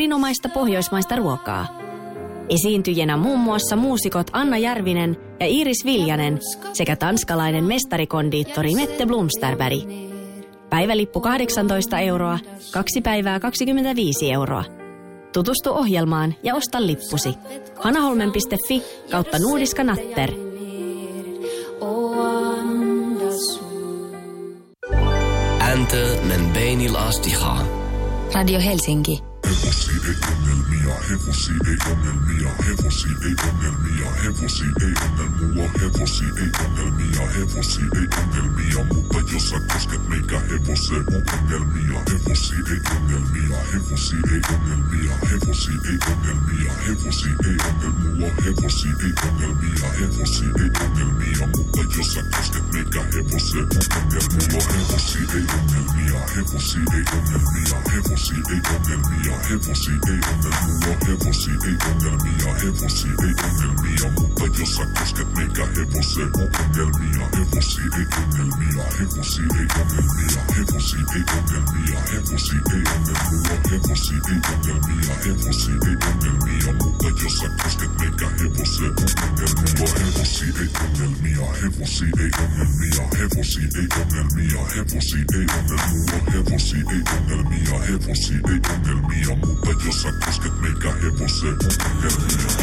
erinomaista pohjoismaista ruokaa. Esiintyjänä muun muassa muusikot Anna Järvinen ja Iris Viljanen sekä tanskalainen mestarikondiittori Mette Blomsterberg. Päivälippu 18 euroa, kaksi päivää 25 euroa. Tutustu ohjelmaan ja osta lippusi. hanaholmen.fi kautta Nuudiska Natter. Men beinil astihaa. Radio Helsinki. Hevosi ei ongelmia, hevosi ei ongelmia, hevosi ei ongelmia, hevosi ei ongelmia, mulla on hevosi ei ongelmia, hevosi ei ongelmia, mutta jos sä kosket meikä hevoseen on ongelmia, hevosi ei ongelmia, hevosi ei ongelmia, hevosi ei ongelmia, hevosi ei ongelmia, mulla on hevosi ei ongelmia, hevosi ei ongelmia, mutta jos sä kosket meikä hevoseen on ongelmia, mulla on hevosi ei ongelmia, hevosi ei ongelmia, hevosi ei ongelmia, hevosi ei ongelmia, mulla on hevosi ei ongelmia, hevosi ei ongelmia, mutta jos sä kosket meikä hevoseen on ongelmia, hevosi ei ongelmia, hevosi ei ongelmia, hevosi ei ongelmia, hevosi ei ongelmia, mulla on hevosi ei ongelmia, hevosi ei ongelmia, mutta jos sä kosket meikä hevoseen on ongelmia, hevosi ei ongelmia, hevosi ei ongelmia, hevosi ei ongelmia, hevosi ei ongelmia, mulla on hevosi ei ongelmia, hevosi ei ongelmia, mutta jos sä kosket meikä hevoseen.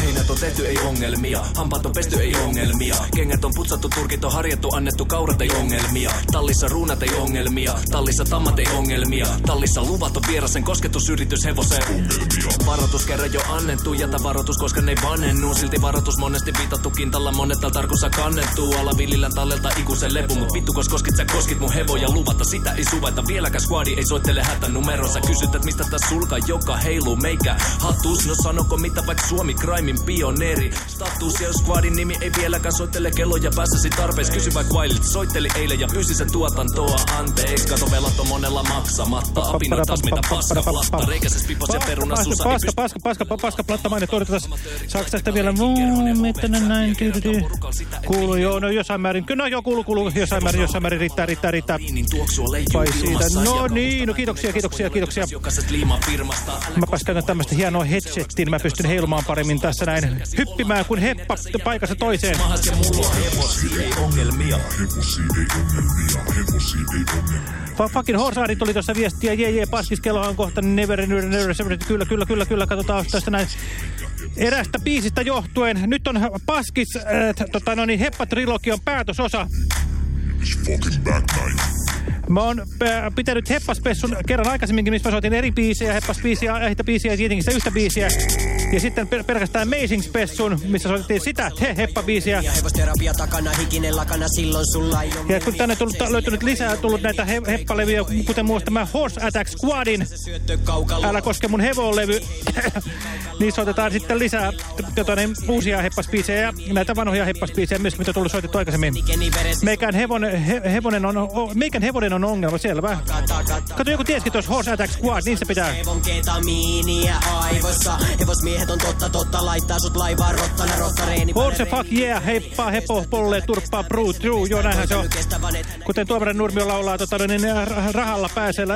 Heinät on tehty, ei ongelmia. Hampaat on pesty, ei ongelmia. Kengät on putsattu, turkit on harjattu, annettu kaurat, ei ongelmia. Tallissa ruunat, ei ongelmia. Tallissa tammat, ei ongelmia. Tallissa luvat on vierasen kosketusyritys hevoseen. Ongelmia. Varoitus kerran jo annettu, jätä varoitus, koska ne ei vanhennu. Silti varoitus monesti viitattu kintalla, monetta tarkussa kannettu. Ala villillä tallelta ikuisen lepu, mut vittu kos koskit sä koskit mun hevoja luvata. Sitä ei suvaita, vieläkään squadi ei soittele hätänumerossa. Kysyt, et mistä tää sulka joka heiluu meikä hatus. No sanoko mitä vaikka Suomi Crimein pioneeri. Status ja squadin nimi ei vieläkään soittele kelloja päässäsi tarpeeksi. Kysy vaikka Wild soitteli eilen ja pyysi sen tuotantoa anteeksi. Kato velat on monella maksamatta. Apinot taas mitä paska platta. Reikäses pipos ja peruna susa. niin Paska, paska, paska, paska, paska, platta mainit. Odotetaan, saako tästä vielä mitä ne näin, tyydy, Kuuluu, joo, no jossain määrin. Kyllä, no joo, kuuluu, kuuluu, jossain määrin, jossain määrin, riittää, riittää, riittää. Niin Vai siitä, no niin, no kiitoksia, kiitoksia, kiitoksia. Jokaiset liimafirmasta. Mä käytän tämmöistä hienoa headsettiin, mä pystyn heilumaan paremmin tässä näin. Hyppimään kuin heppa paikassa toiseen. Mahas ja mulla on hevosi, ei ongelmia. Hevosi ei ongelmia, hevosi ei ongelmia. Fa- Fucking Horsaari tuli tuossa viestiä, jee jee, paskis, kello on kohta never, never, never, never, kyllä, kyllä, kyllä, kyllä, katsotaan tästä näin. Erästä biisistä johtuen, nyt on paskis, äh, tota, no niin, Heppa-trilogian päätösosa. It's fucking back night. Mä oon äh, pitänyt Heppaspessun kerran aikaisemminkin, missä mä soitin eri biisejä, Heppaspiisiä, ähitä biisiä ja tietenkin sitä yhtä biisiä. Ja sitten per pelkästään Amazing Spessun, missä soitettiin sitä he Heppa-biisiä. Ja hevosterapia takana, hikinen lakana, silloin sulla ei ole Ja kun tänne tullut, löytynyt lisää tullut näitä he heppalevyjä, kuten muista tämä Horse Attack Squadin. Älä koske mun hevonlevy, niin soitetaan sitten lisää niin, uusia heppaspiisejä ja näitä vanhoja heppaspiisejä myös, mitä tullut soitettu aikaisemmin. Meikän hevonen, he, hevonen on, meikän hevonen on ongelma, selvä. Kato, joku tiesikin tuossa Horse Attack Squad, niin se pitää. Hevon ketamiinia aivossa. Hevosmiehet on totta totta, laittaa sut laivaan rottana rottareeni. Horse fuck yeah, heippa, hepo, polle, turppaa, bruu, true, joo näinhän se on. Kuten Tuomarin Nurmio laulaa, tota, niin rah- rahalla pääsee,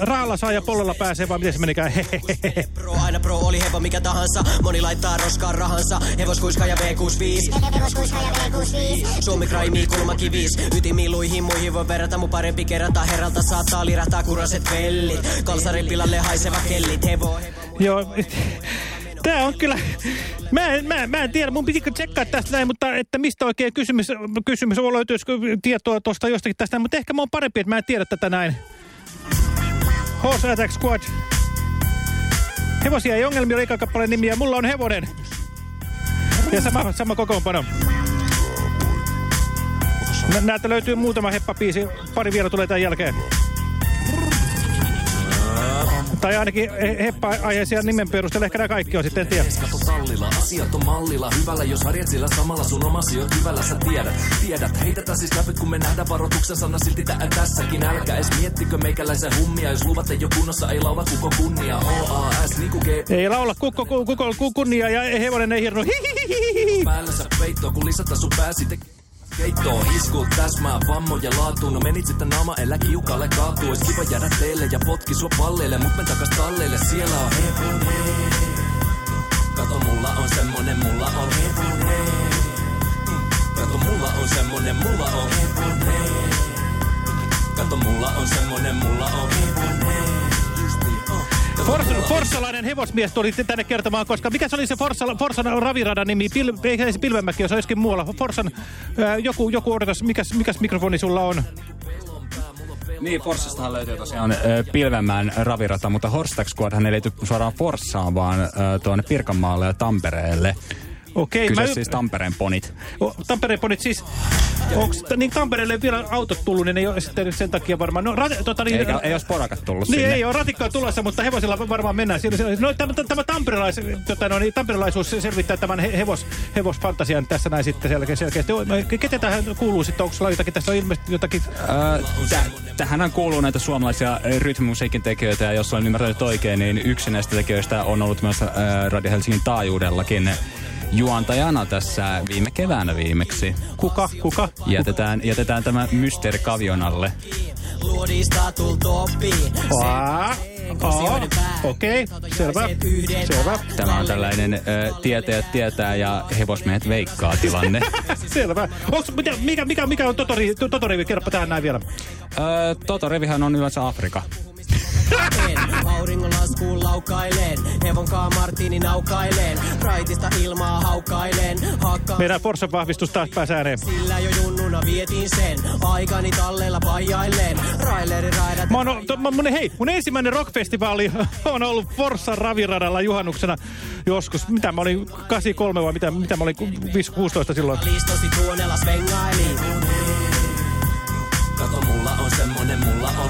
rahalla saa ja pollolla pääsee, vai miten se menikään? Pro, aina pro oli hevo mikä tahansa. Moni laittaa roskaan rahansa. Hevoskuiska ja V65. Suomi Crimea kulmakivis. Ytimiluihin muihin voi verrata. Mun parempi kerätä herralta saattaa lirahtaa kuraset vellit. Kalsarin pilalle haiseva kellit. Hevo, hevo. Joo, tää on kyllä... Mä, en- mä, mä en tiedä, mun pitikö tsekkaa tästä näin, mutta että mistä oikein kysymys, kysymys on, löytyisikö tietoa tuosta jostakin tästä mutta ehkä mä oon parempi, että mä en tiedä tätä näin. Horse Attack Squad. Hevosia ei ongelmia, oli kappaleen nimiä, mulla on hevonen. Ja sama, sama kokoonpano. Nä- Näitä löytyy muutama heppapiisi, pari vielä tulee tämän jälkeen. Tai ainakin he- heppa-aiheisia nimen perusteella, ehkä nämä kaikki on sitten, en tiedä. Kato tallilla, asiat on mallilla. Hyvällä, jos harjat sillä samalla. Sun omasi on hyvällä Sä tiedät, tiedät, heitetään siis läpyt kun me nähdään varoituksen sana. Silti tää tässäkin. Älkää edes miettikö meikäläisen hummia. Jos luvat ei oo kunnossa, ei laula kuko kunnia. OAS niinku G Ei laula kukko, kukko, kunnia ja hevonen ei hirnu. Päällä sä peittoa kun lisätä sun pääsi te Keittoon isku, täsmää vammoja laatuun. No menit sitten naama, elä kiukalle kaatuu Ois kiva jäädä teille ja potki sua palleille. Mut men takas talleille, siellä on hevonen Kato mulla on semmonen, mulla on hevonen Kato mulla on semmonen, mulla on hevonen Kato mulla on semmonen, mulla on hevonen Fors, forssalainen hevosmies tuli tänne kertomaan, koska mikä se oli se Forssa, Forssan raviradan nimi? Pil, ei se Pilvenmäki, jos olisikin muualla. Forssan, ää, joku, joku odotas, mikäs, mikäs mikrofoni sulla on? Niin, Forssastahan löytyy tosiaan äh, Pilvenmäen ravirata, mutta Horstax Squadhan ei liity suoraan Forssaan, vaan äh, tuonne Pirkanmaalle ja Tampereelle. Okei, Kyse mä, siis Tampereen ponit. o, Tampereen ponit siis, onks, niin Tampereelle vielä autot tullut, niin ei ole sitten sen takia varmaan. No, rat, tota, niin, Eikä, ei ole sporakat tullut Niin sinne. ei ole ratikkaa tulossa, mutta hevosilla varmaan mennään. Siinä, siinä- no, tämä, tämä tamperelais, tota, no, niin, tamperelaisuus selvittää tämän he, hevos, hevosfantasian tässä näin sitten selkeä, selkeästi. Ketä tähän kuuluu sitten? Onko sulla jotakin, tässä on ilmeisesti jotakin... Tä, tähän kuuluu näitä suomalaisia ö, rytmimusiikin tekijöitä, ja jos olen ymmärtänyt oikein, niin yksi näistä tekijöistä on ollut myös äh, Radio Helsingin taajuudellakin juontajana tässä viime keväänä viimeksi. Kuka? Kuka? Jätetään, jätetään tämä mysteeri kavion alle. Luodista tultu Okei, selvä, selvä, Tämä on tällainen ö, tietäjät tietää ja hevosmiehet veikkaa tilanne. selvä. Onks, mitä, mikä, mikä, mikä on Totori, Totori, kerropa tähän näin vielä. Öö, Totorivihan on yleensä Afrika. Auringon laskuun laukailen. Hevonkaa Martini naukailen. Raitista ilmaa haukailen. Hakka Meidän Forsan vahvistus taas pääsee ääneen. sillä jo junnuna vietin sen. Aikani talleilla paijailen. Raileri raidat. Mä oon, to, mä, mun, hei, mun ensimmäinen rockfestivaali on ollut Forssan raviradalla juhannuksena joskus. Mitä mä olin, 83 vai mitä, mitä mä olin, 5-16 silloin. Listosi tuonella svengaili. Kato, mulla on semmonen, mulla on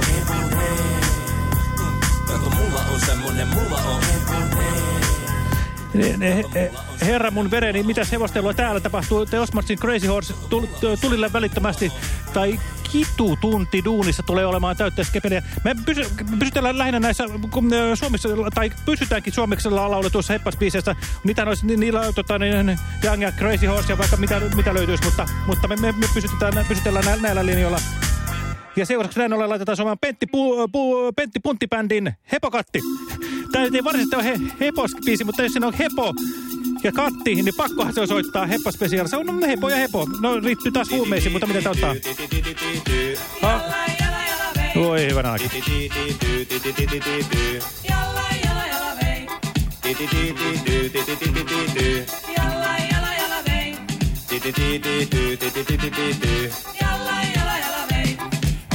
ne, he, herra mun vereni, mitäs hevostelua täällä tapahtuu? The Osmarsin Crazy Horse tul, tulille välittömästi, tai kitutunti duunissa tulee olemaan täyttä skepeliä. Me pysy, pysytellään lähinnä näissä Suomessa, tai pysytäänkin suomeksella lauletuissa heppaspiiseissä. Niitä olisi, ni, niillä tota, niin, Young ja Crazy Horse ja vaikka mitä, mitä löytyisi, mutta, mutta me, me, me pysytellään, pysytellään nä, näillä linjoilla. Ja seuraavaksi näin ollen laitetaan suomaan Pentti, pu, pu, Pentti Punttibändin Hepokatti. Tämä ei varsinaisesti ole he, Hepospiisi, mutta jos siinä on Hepo ja Katti, niin pakkohan se soittaa Heppa-spesiaali. Se on no, Hepo ja Hepo. No riittyy taas huumeisiin, mutta miten tämä ottaa? Ah. Voi hyvänä aika.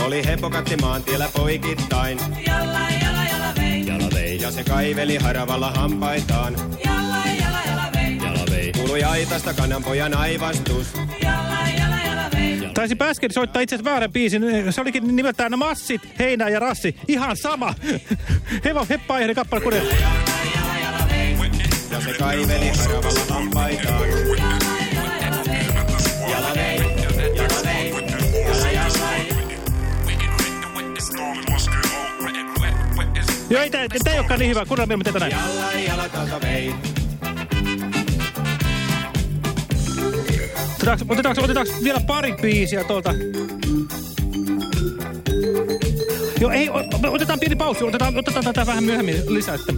Oli hepokatti maantiellä poikittain. Jalla, jala, jala vei. Jala vei. Ja se kaiveli haravalla hampaitaan. Jalla, jala, jala vei. Jala vei. Kuului aitasta kananpojan aivastus. Taisi äsken soittaa itse asiassa väärän biisin. Se olikin nimeltään Massit, Heinä ja Rassi. Ihan sama. Hevo, heppa ja kappale kuden. Ja se kaiveli haravalla hampaitaan. Joo, ei tää, tää ei olekaan niin hyvä. Kuunnellaan mieluummin tätä näin. Jalla, jala, kalta vei. Otetaanko, otetaanko, otetaanko vielä pari biisiä tuolta? Joo, ei, otetaan pieni pausi. Otetaan, otetaan tätä vähän myöhemmin lisää sitten.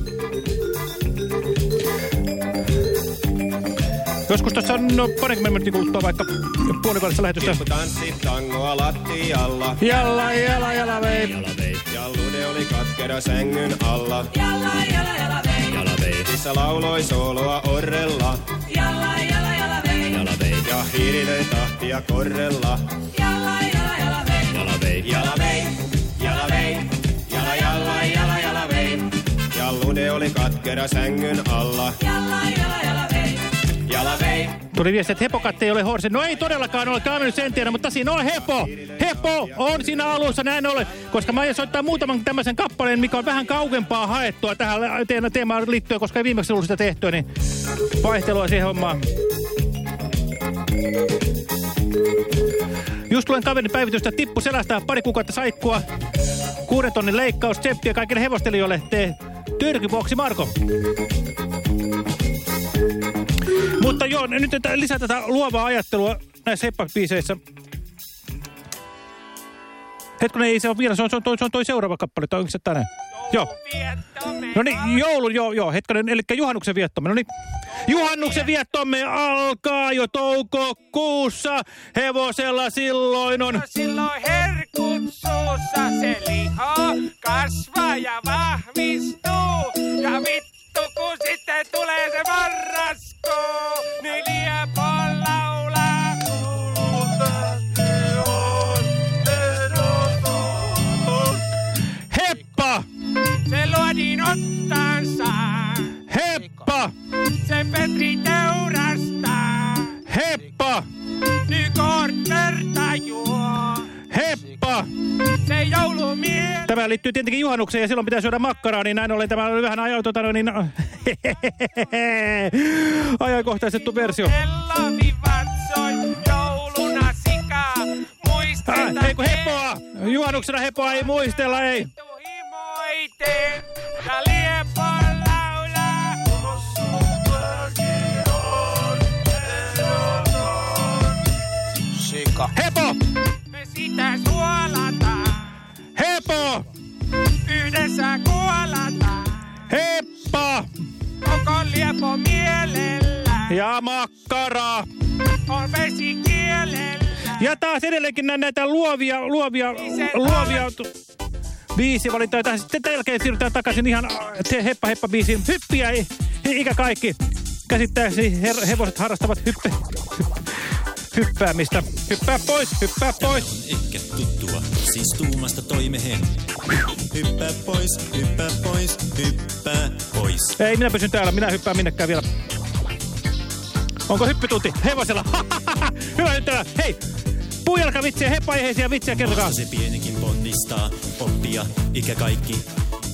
Joskus tuossa on no, parikymmentä minuutin kuluttua vaikka puolivälissä lähetystä. Pikku tanssit tangoa lattialla. Jalla, jalla, jalla, vei. Jala vei. Ja lude oli katkera sängyn alla. Jalla, jala, jala vei. Jala vei. Missä lauloi sooloa orrella. Jalla, jala, jala vei. Jala vei. Ja hiiri löi tahtia korrella. Jalla, jala, jala vei. Jala vei. Jala vei. Jala vei. Jala, jala, jala, jala vei. Ja lude oli katkera sängyn alla. Jalla, jala, jala vei. Tuli viesti, että Hepokatti ei ole horse. No ei todellakaan ole kaamennut sen tiedä, mutta siinä on Hepo. Hepo on siinä alussa näin ollen, koska mä aion soittaa muutaman tämmöisen kappaleen, mikä on vähän kaukempaa haettua tähän teema- teemaan liittyen, koska ei viimeksi ollut sitä tehtyä, niin vaihtelua siihen hommaan. Just tulen kaverin päivitystä tippu selästä pari kuukautta saikkua. Kuuden tonnin leikkaus, tseppiä kaikille hevostelijoille. Tee törkyboksi Marko. Mutta joo, nyt lisää tätä luovaa ajattelua näissä heppabiiseissä. Hetkinen, ei se ole vielä, se on, se on, toi, se on toi seuraava kappale, tai onko se tänään? Joo. No niin, joulun, joo, joo, hetkonen, eli juhannuksen viettomme. No niin, juhannuksen viettomme alkaa jo toukokuussa. Hevosella silloin on... Silloin herkut suussa se liho kasvaa ja vahvistuu. Ja vittu kun sitten tulee se marraskuu, niin liepo laulaa. Heppa! Se luodin ottansa, Heppa! se Petri teurastaa. Heppa! Nykort verta juo, Heppa! se joulumie. Tämä liittyy tietenkin juhannukseen ja silloin pitää syödä makkaraa, niin näin ollen tämä oli vähän ajo, tota, niin, ajankohtaistettu versio. Ei kun hepoa! Juhannuksena hepoa ei muistella, ei. Hepo! Suolataan, Hepo! yhdessä kuolataan. Heppa! Koko liepo mielellä, Ja makkaraa! on vesi kielellä. Ja taas edelleenkin nä- näitä luovia, luovia, luovia tu- biisivalintoja. Tähän sitten tämän jälkeen siirrytään takaisin ihan äh, te heppa heppa biisiin. Hyppiä ikä kaikki. Käsittääkseni her- hevoset harrastavat hyppe, hy- hyppäämistä. Hyppää pois, hyppää pois. Ehkä tuttua, siis tuumasta toimeen. Hyppää pois, hyppää pois, hyppää pois. Ei, minä pysyn täällä. Minä hyppään minnekään vielä. Onko hyppytunti? Hevosella. Hyvä nyt täällä. Hei! Puujalkavitsiä, heppaaiheisia vitsiä, kertokaa. Se pienikin ponnistaa, oppia, ikä kaikki.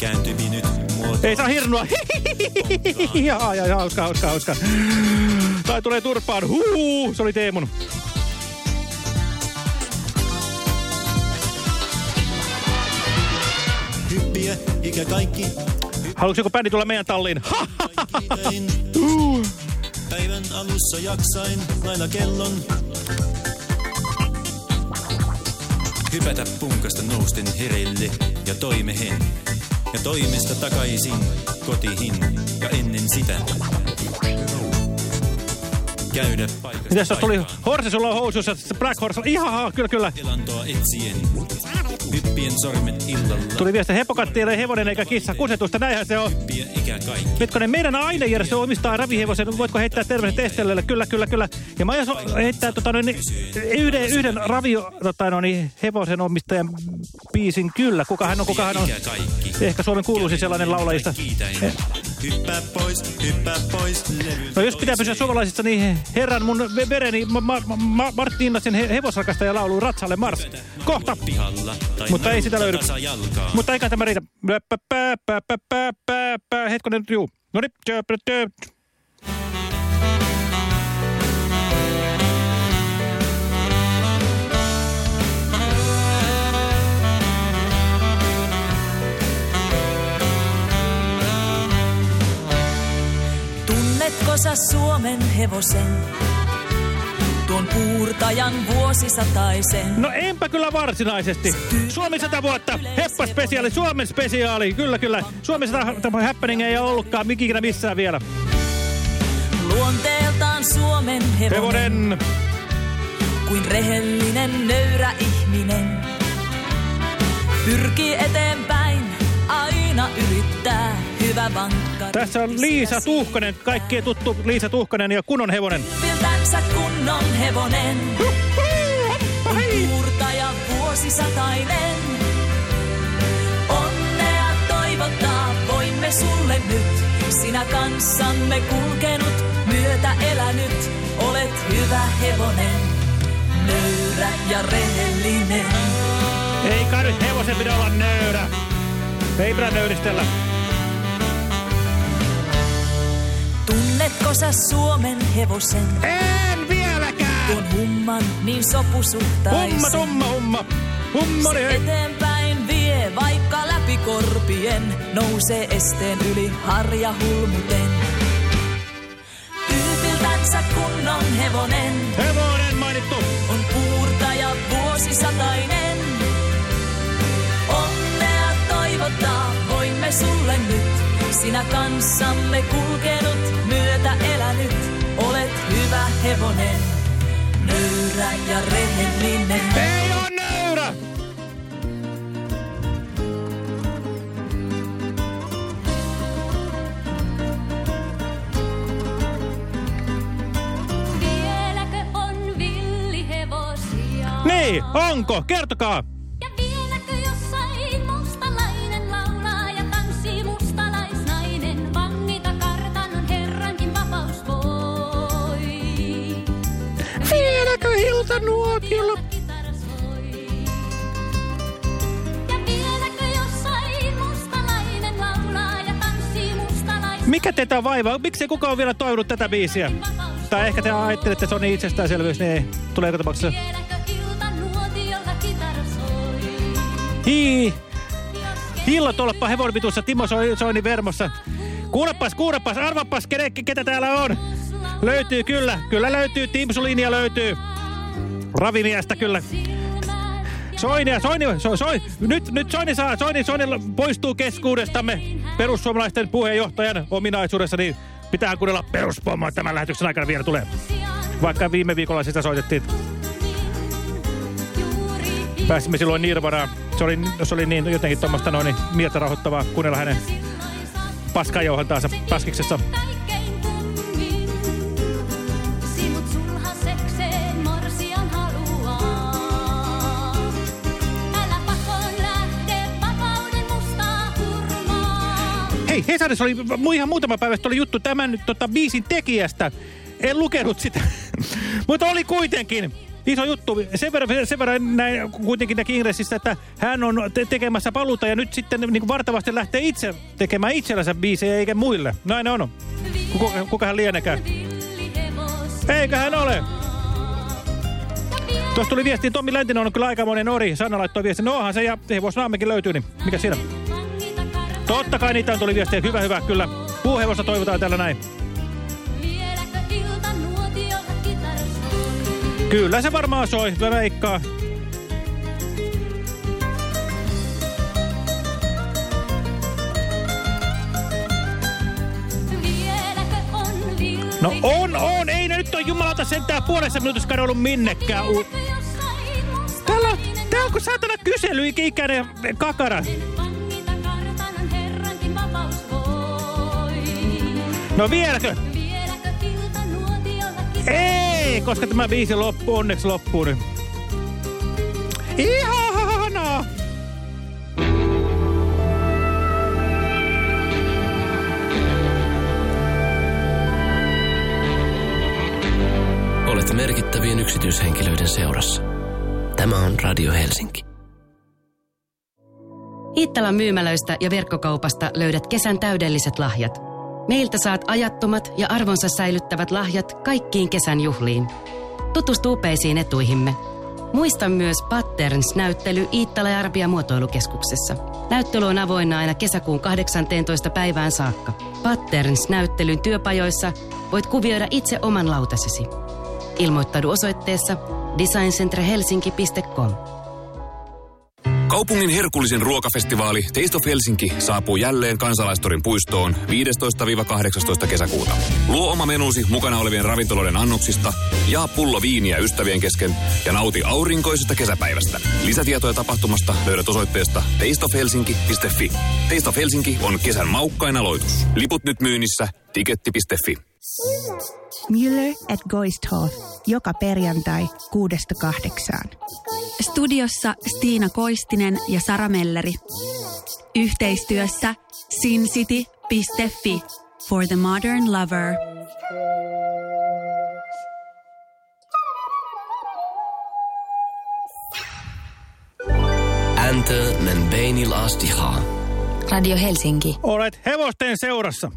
Kääntyvi nyt muoto. Ei saa hirnua. Jaa, jaa, hauska, hauska, hauska. Tai tulee turpaan. Huu, se oli Teemun. Hyppiä, ikä kaikki. Haluatko joku bändi tulla meidän talliin? Päivän alussa jaksain, lailla kellon. Hypätä punkasta nousten hereille ja toimehen. Ja toimesta takaisin kotiin ja ennen sitä. Käydä paikasta Mitäs tuli. Horse, sulla on housussa, se Black Horse. Ihan, haa, kyllä, kyllä. Elantoa etsien. Hyppien sormet illalla. Tuli viesti, hepokatti ei ole hevonen eikä kissa. Kusetusta, näinhän se on. Hyppiä ikä kaikki. Mitkonen, meidän ainejärjestö omistaa ravihevosen. Voitko heittää terveiset Estelelle? Kyllä, kyllä, kyllä. Ja mä aion heittää tota, noin, yhden, yhden ravi, tota, noin, hevosen omistajan biisin. Kyllä, kuka hän on, kuka hän on. Ehkä Suomen kuuluisin sellainen laulajista. Kiitäin. Hyppää pois, hyppää pois. No jos pitää pysyä suomalaisissa, niin herran mun ve- vereni ma ma ma Martti Innasen he hevosrakastaja laulu Ratsalle Mars. Kohta. pihalla. Mutta ei sitä löydy. Mutta eikä tämä riitä. Hetkonen, juu. No niin. Tunnetko sä Suomen hevosen? Tuon puurtajan vuosisataisen. No enpä kyllä varsinaisesti. Suomi 100 vuotta, Heppa-spesiaali, Suomen spesiaali. Kyllä, kyllä. Suomi 100 happening ei ole ollutkaan ikinä missään vielä. Luonteeltaan Suomen hevonen. Hevonen. Kuin rehellinen nöyrä ihminen. Pyrkii eteenpäin, aina yrittää hyvä vankka. Tässä on Liisa Tuhkonen, kaikkien tuttu Liisa Tuhkonen ja kunnon hevonen. Viltänsä kunnon hevonen. On puurtaja vuosisatainen. Onnea toivottaa voimme sulle nyt. Sinä kanssamme kulkenut, myötä elänyt. Olet hyvä hevonen, nöyrä ja rehellinen. Ei kai nyt hevosen pidä olla nöyrä. Ei pidä nöyristellä. Tunnetko sä Suomen hevosen? En vieläkään! Tuon humman niin sopusuhtaisen. Humma, tumma, humma. Hummoni Se hei. eteenpäin vie, vaikka läpi korpien nousee esteen yli harja hulmuten. Tyypiltänsä kunnon hevonen Hevonen sulle nyt. Sinä kanssamme kulkenut, myötä elänyt, olet hyvä hevonen. Nöyrä ja rehellinen. Ei on nöyrä! Vieläkö on villihevosia? Niin, onko? Kertokaa! Tanssii mustalaisnainen? Mikä teitä vaivaa? Miksi kukaan on vielä toivonut tätä biisiä? Tai ehkä te ajattelette, että se on niin itsestäänselvyys, niin ei. Tapauksessa? Iltanuotiolla kitara soi. Hii. Hillo tuolla hevonen vitussa, Timo Soini, Soini Vermossa. Kuulepas, kuulepas, arvapas, ketä, ketä täällä on. Löytyy kyllä, kyllä löytyy, Timsulinia löytyy. Ravimiestä kyllä. Soinia, Soini, so, soi, nyt, nyt Soini saa, Soini, Soini poistuu keskuudestamme perussuomalaisten puheenjohtajan ominaisuudessa, niin pitää kuunnella peruspommaa tämän lähetyksen aikana vielä tulee. Vaikka viime viikolla sitä soitettiin. Pääsimme silloin Nirvaraan. Se oli, se oli niin jotenkin tuommoista noin niin mieltä rahoittavaa kuunnella hänen paskajouhantaansa paskiksessa. Hei, Hesarissa oli ihan muutama päivä sitten oli juttu tämän tota, biisin tekijästä. En lukenut sitä, mutta oli kuitenkin. Iso juttu. Sen verran, sen verran näin kuitenkin näki ingressissä, että hän on te tekemässä paluuta ja nyt sitten niin vartavasti lähtee itse tekemään itsellänsä biisejä eikä muille. Näin on. Kuka, kuka hän lienekään? Eikä hän ole. Tuossa tuli viesti, Tommi Läntinen on kyllä aikamoinen ori. Sanna laittoi viesti, no se ja hevosnaamekin löytyy, niin mikä siinä? Totta kai niitä on tuli viestiä. Hyvä, hyvä, kyllä. Puuhevosta toivotaan täällä näin. Kyllä se varmaan soi, mä veikkaa. No on, on, ei ne nyt on jumalauta sentään puolessa minuutissa kadonnut minnekään. U täällä, on- tää on kun saatana kysely, ikäinen kakara. No vieläkö? Ei, koska tämä biisi loppu, onneksi loppuu nyt. Ihanaa! Olet merkittävien yksityishenkilöiden seurassa. Tämä on Radio Helsinki. Iittalan myymälöistä ja verkkokaupasta löydät kesän täydelliset lahjat. Meiltä saat ajattomat ja arvonsa säilyttävät lahjat kaikkiin kesän juhliin. Tutustu upeisiin etuihimme. Muista myös Patterns-näyttely Iittala ja Arpia muotoilukeskuksessa. Näyttely on avoinna aina kesäkuun 18. päivään saakka. Patterns-näyttelyn työpajoissa voit kuvioida itse oman lautasesi. Ilmoittaudu osoitteessa designcenterhelsinki.com. Kaupungin herkullisen ruokafestivaali Taste of Helsinki saapuu jälleen kansalaistorin puistoon 15-18 kesäkuuta. Luo oma menusi mukana olevien ravintoloiden annoksista, jaa pullo viiniä ystävien kesken ja nauti aurinkoisesta kesäpäivästä. Lisätietoja tapahtumasta löydät osoitteesta tasteofhelsinki.fi. Taste of Helsinki on kesän maukkain aloitus. Liput nyt myynnissä tiketti.fi. Müller at Goisthof. Joka perjantai kuudesta kahdeksaan. Studiossa Stiina Koistinen ja Sara Melleri. Yhteistyössä sincity.fi for the modern lover. Enter men beinil asti haa. Radio Helsinki. Olet hevosten seurassa.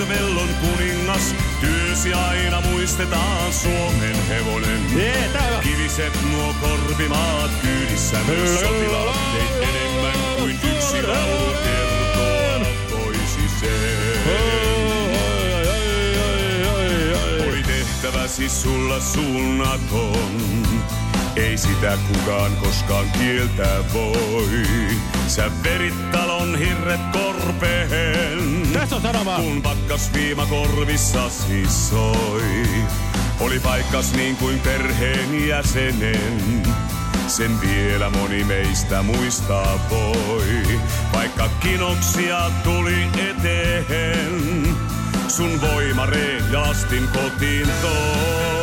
Kyntövellon kuningas, työsi aina muistetaan Suomen hevonen. Hyvä. Kiviset nuo korpimaat kyydissä myös sotilaat. Teit enemmän kuin yksi laulu kertoa voisi se. Oli tehtäväsi sulla suunnaton. Ei sitä kukaan koskaan kieltää voi. Sä verit talon hirret korpeen. Tässä on sanoma. Kun pakkas viima korvissasi soi. Oli paikkas niin kuin perheen jäsenen. Sen vielä moni meistä muistaa voi. Vaikka kinoksia tuli eteen. Sun voima reijastin kotiin toi.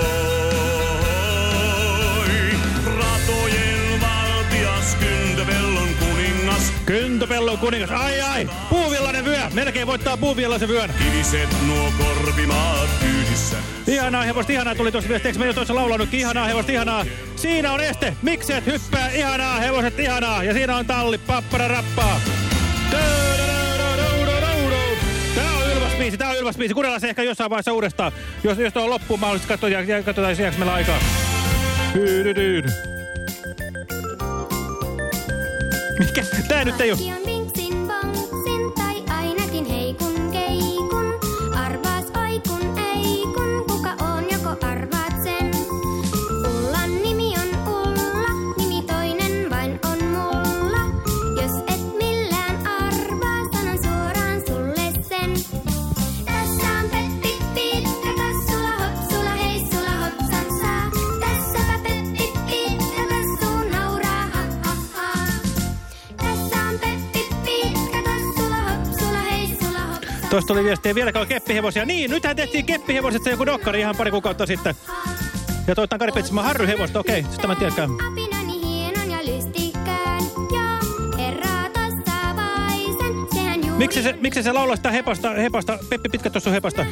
Kyntövellon kuningas. Ai ai. Puuvillainen vyö. Melkein voittaa puuvillaisen vyön. Kiviset nuo korpimaat kyydissä. Ihanaa hevosta, ihanaa tuli tuossa viesti. Eikö me jo tuossa laulanutkin? Ihanaa hevosta, ihanaa. Siinä on este. Miksi et hyppää? Ihanaa hevoset, ihanaa. Ja siinä on talli. Pappara rappaa. Tää on ylväs biisi, tää on ylväs biisi. Kuunnellaan se ehkä jossain vaiheessa uudestaan. Jos, jos on loppuun mahdollisesti katsotaan, jos jääkö meillä aikaa. Mikä? Tää nyt ei oo. Tuosta tuli viestiä vieläkään keppihevosia. Niin, nythän tehtiin keppihevoset se joku dokkari ihan pari kuukautta sitten. Ja toivotan Kari Petsimä harryhevosta, okei, sitä mä tiedäkään. juuri Miksi se, miksi se laulaa sitä hepasta, hepasta, Peppi Pitkä tuossa hepasta?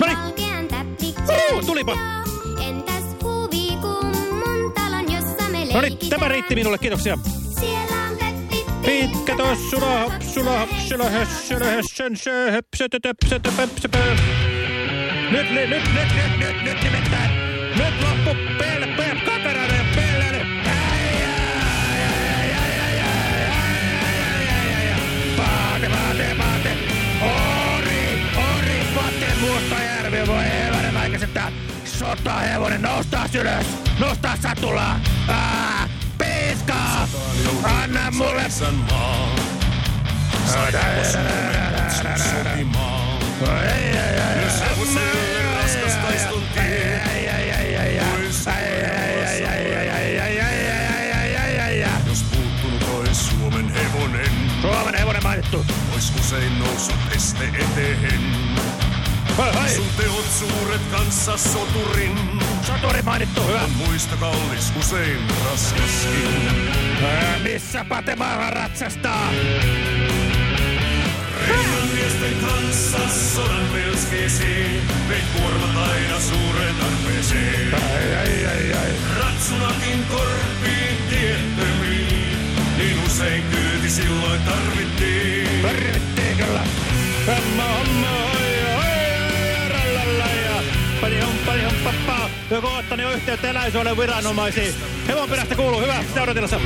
Noniin. tulipa. Entäs huvikummun talon, jossa me No niin, tämä riitti minulle, kiitoksia. Siellä on Peppi, Pitkä tossula, hopsula, hopsula, hössölä, hössön, sö, höpsötö, töpsötö, pöpsöpö. Nyt, nyt, nyt, nyt, nyt, nyt, nyt nimittäin. Nyt loppu pelle, pelle, kakarainen pelle. Paate, paate, paate. Ori, ori, paate, Mustajärvi, voi hevonen, vaikka se tää sotahevonen, nostaa ylös, nostaa satulaa. Aa, piiskaa, anna mulle. Saiko Suomen kutsun sotimaan? Myös hevosille raskas taiston tie. Jos puuttunut ois Suomen hevonen, Suomen hevonen mainittu. ois usein noussut este eteen. Sun teot suuret kanssa soturin. Soturi mainittu, hyvä. On muista kallis, usein raskaskin. Ää, Missä Pate Maahan ratsastaa? Rinnan miesten kanssa sodan melskeeseen. Veit kuormat aina suureen tarpeeseen. Ai, ai, ai, ai. Ratsunakin korppiin tiettömiin. Niin usein kyyti silloin tarvittiin. Tarvittiin kyllä. Homma, homma, pappa. Joku ottanut jo yhteyttä eläinsuojelun viranomaisiin. Hevon perästä kuuluu, hyvä, sitä odotilassa.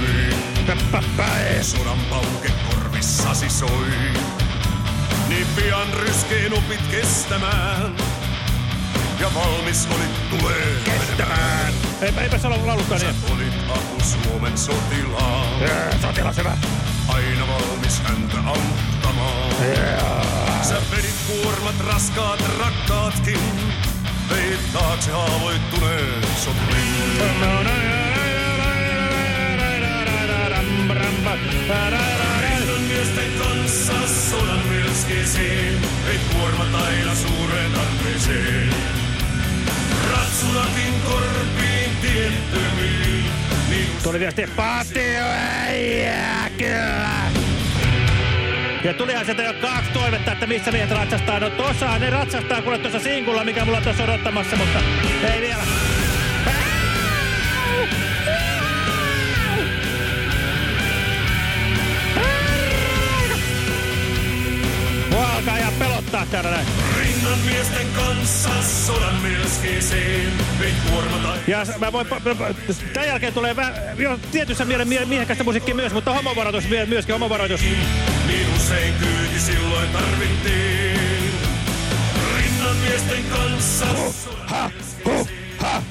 Sodan pauke korvissasi soi. Niin pian ryskeen opit kestämään. Ja valmis olit tulee kestämään. Eipä, eipä se ole laulutkaan niin. Olit apu Suomen sotilaan. Sotilas hyvä. Aina valmis häntä auttamaan. Sä vedit kuormat raskaat rakkaatkin. Veit taakse haavoittuneen. Rinnan miesten kanssa sodan. Veit kuormat aina suureen tarpeeseen. Korpiin tiettömiin. Niin Tuli viesti, kyllä. Ja tulihan sieltä jo kaksi toivetta, että missä miehet ratsastaa. No tossahan ne ratsastaa kuule tuossa sinkulla, mikä mulla on tuossa odottamassa, mutta ei vielä. Mua alkaa ihan pelottaa täällä näin. Rinnan miesten kanssa sodan kuormata Ja mä voin, tämän jälkeen tulee vähän, jo, tietyssä mielessä mie miehekästä musiikkia myös, mutta homovaroitus myöskin homovaroitus. Niin usein kyyti silloin tarvittiin. Rinnan miesten kanssa sodan melskiseen.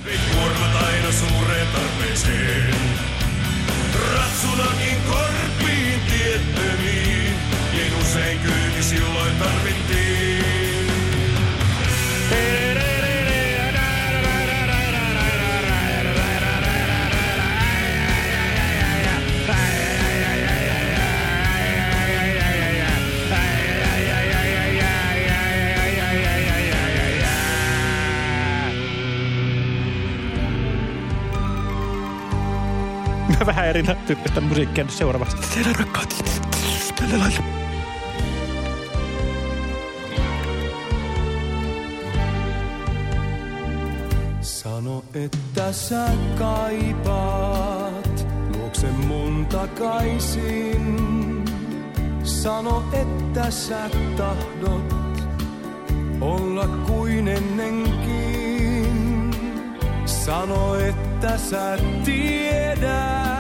Veit kuormat aina suureen tarpeeseen. Eri tyyppistä musiikkia nyt seuraavaksi. Teidän rakkaat. Tällä lailla. Sano, että sä kaipaat luokse mun takaisin. Sano, että sä tahdot olla kuin ennenkin. Sano, että sä tiedät.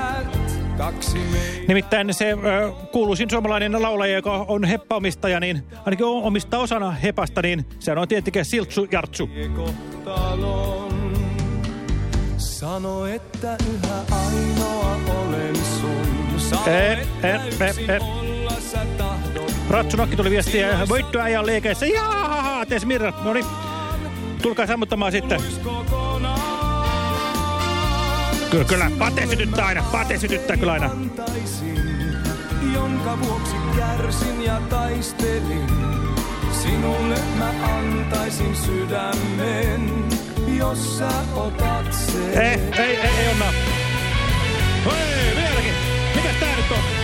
Nimittäin se ö, kuuluisin suomalainen laulaja, joka on heppaomistaja, niin ainakin o- omistaa osana hepasta, niin se on tietenkin Siltsu Jartsu. Sano, että yhä ainoa olen sun. Sano, Eh, että eh, eh. Ratsunokki tuli viestiä, voitto äijän liikeessä. Jaaha, tees Mirra. No niin, tulkaa sammuttamaan sitten. Kyllä, kyllä, pate sytyttää aina, pate sytyttää kyllä aina. Jonka vuoksi kärsin ja taistelin. Sinulle mä antaisin sydämen, jos sä otat sen. Ei, ei, ei, ei onnaa. Hei, vieläkin. Mikäs tää nyt on?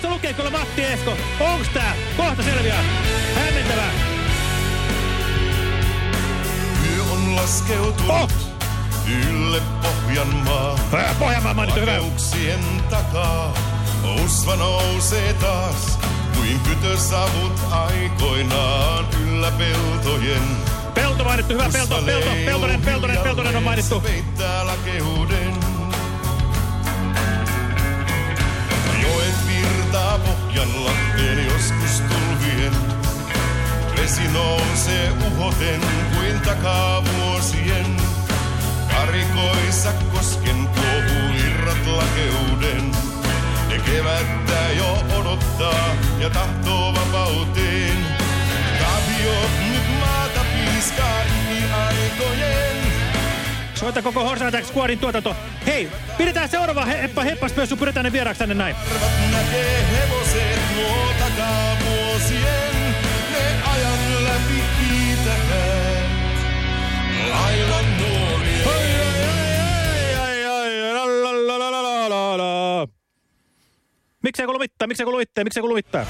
Tuossa lukee kyllä Matti Esko. Onks tää? Kohta selviää. Hämmentävää. Yö on laskeutunut Oh! ylle Pohjanmaa. Äh, Pohjanmaa mainittu, hyvä. Takaa usva nousee taas. Kuin kytösavut aikoinaan yllä peltojen. Pelto mainittu, hyvä pelto, pelto, peltonen, peltonen, peltonen on mainittu. Peittää lakeuden. Pohjan latteen joskus tulvien. Vesi nousee uhoten kuin takaa vuosien. Karikoissa kosken kuohuu irrat lakeuden. Ja kevättä jo odottaa ja tahtoo vapauteen. Kaviot nyt maata piiskaa aikojen. Soita koko Horse Attack Squadin tuotanto. Hei, pidetään seuraava heppa heppaspössy, pyydetään ne vieraaksi tänne näin. Näkee hevoset nuo takaa vuosien, ne ajan läpi kiitävät. Lailla nuori. Miksei kuulu mitään, miksei kuulu mitään, miksei kuulu mitään?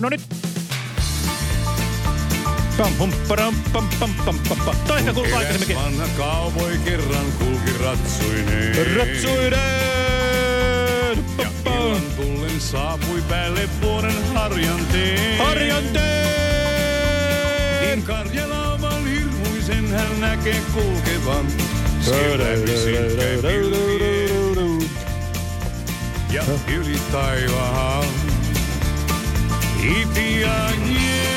No nyt. Ehkä kuuluu aikaisemminkin. vanha cowboy kerran kulki ratsuineen. Ratsuineen! Ja illan tullen saapui päälle vuoden harjanteen. Harjanteen! Niin karjalauman hirmuisen hän näkee kulkevan. Ja yli taivaan. Ipiaie. Ipiaio.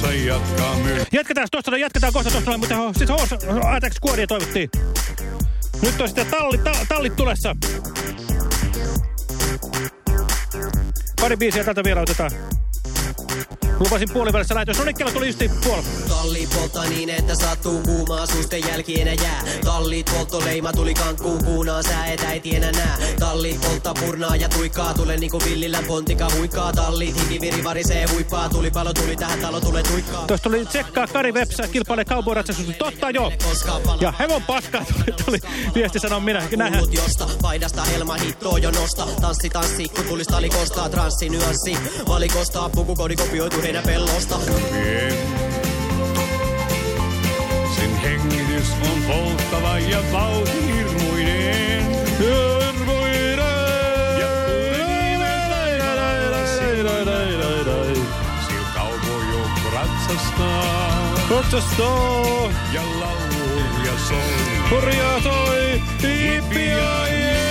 Kuuluansa jatkaa myös. Jatketaan tuosta, noin, jatketaan kohta tuosta, noin, mutta ho- siis Horse Attack Squadia toivottiin. Nyt on sitten talli, ta, tallit tulessa. Pari biisiä tältä vielä otetaan. Lupasin puolivälissä lähetys. No niin, kello tuli justi puoli. Talli poltta niin, että sattuu kuumaa, susten jälkienä jää. Tallit polttoleima tuli kankkuun kuunaan, sä et äiti enää nää. Tallit poltta purnaa ja tuikkaa, tule niinku villillä pontika huikkaa. Tallit hikiviri varisee huippaa, tuli palo, tuli tähän talo, tule tuikkaa. Tuossa tuli tsekkaa Kari Vepsä, kilpailee kaupunratsaisuus. Totta joo. Ja hevon paskaa tuli, tuli viesti sanon minä. Nähdään. Kuulut josta, paidasta helma hittoo jo nosta. Tanssi, tanssi, kun tulisi tali kostaa, transsi, nyanssi. Valikosta, pukukodi kopioitu heidän pellosta. Sen hengitys on polttava ja vauhti hirmuinen. Hirmuinen! Ja ratsastaa. Ratsastaa. Ja soi. Hurjaa soi, hippiä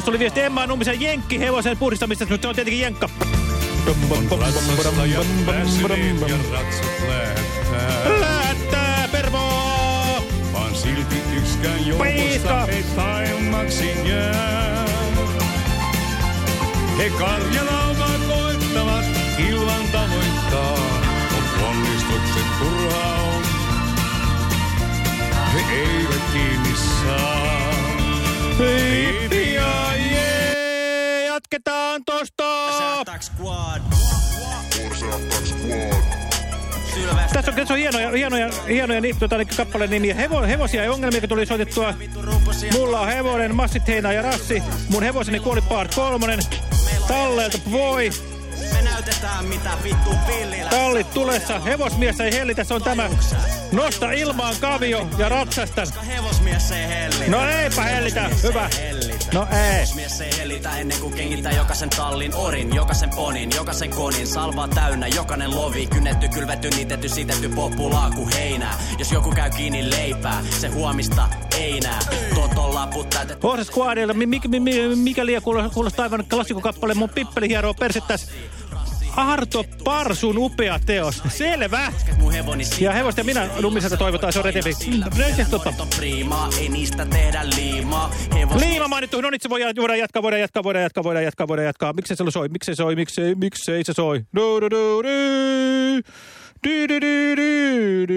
Tuossa tuli viesti Emma Nummisen Jenkki hevosen puhdistamisesta, mutta se on tietenkin Jenkka. Ratsasta ja pääsevät ja ratsat lähettää. Lähettää pervoa! Vaan silti yksikään joukosta Piiska! ei taimmaksi jää. He tavoittaa, mut ponnistukset turhaa on. He eivät kiinni saa. Hippiä jee! Jatketaan tosta! Tässä on, tässä on hienoja, hienoja, hienoja ni, tota, niin, kappaleen nimiä. Hevo, hevosia ja ongelmia, kun tuli soitettua. Mulla on hevonen, massit, heinä ja rassi. Mun hevoseni kuoli part kolmonen. Talleelta voi. Näytetään mitä vittu villillä. Tallit tulessa. Hevosmies ei hellitä, se on tämä. Nosta ilmaan kavio ja ratsasta. Hevosmies ei hellitä. No eipä hellitä, hyvä. No ei. Hevosmies ei hellitä ennen kuin kengittää jokaisen tallin orin, jokaisen ponin, jokaisen konin, salvaa täynnä, jokainen lovi, kynnetty, kylvetty, niitetty, sitetty, poppulaa kuin heinää. Jos joku käy kiinni leipää, se huomista ei nää. Toton laput täytetty. Horse Squadilla, mi, mi, mi, mi, mikä liian kuulostaa, kuulostaa aivan klassikokappale, mun pippeli hieroo persettäs. Arto Parsun upea teos. Selvä. Ja hevosta minä Nummiselta toivotaan, se on retevi. Totta. Liima mainittu, no nyt se voidaan, voidaan jatkaa, voidaan jatkaa, voidaan jatkaa, voidaan jatkaa, voidaan jatkaa. Miksei se soi, miksei se soi, miksei, miksei se soi. Du, du, du. Du, du, du, du, du.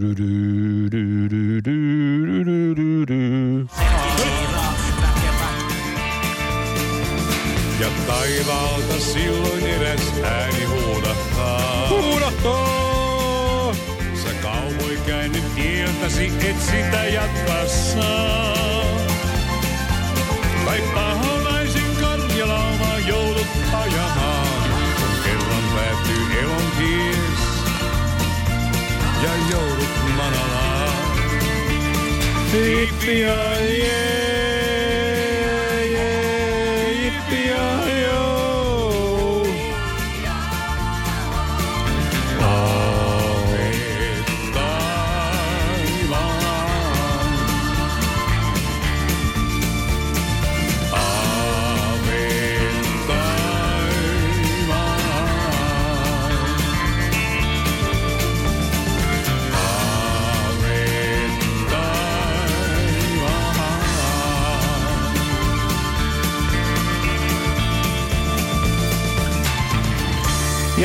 Du, du, du, du, du, du, du, du. Ja taivaalta silloin eräs ääni huudahtaa. Huudahtaa! Sä kauvoi käännyt tieltäsi, et sitä jatkaa saa. Tai paholaisen karjalaumaa joudut ajamaan, kun kerran päättyy elon ties. Ja joudut manalaan. Hippiä, jee, jee,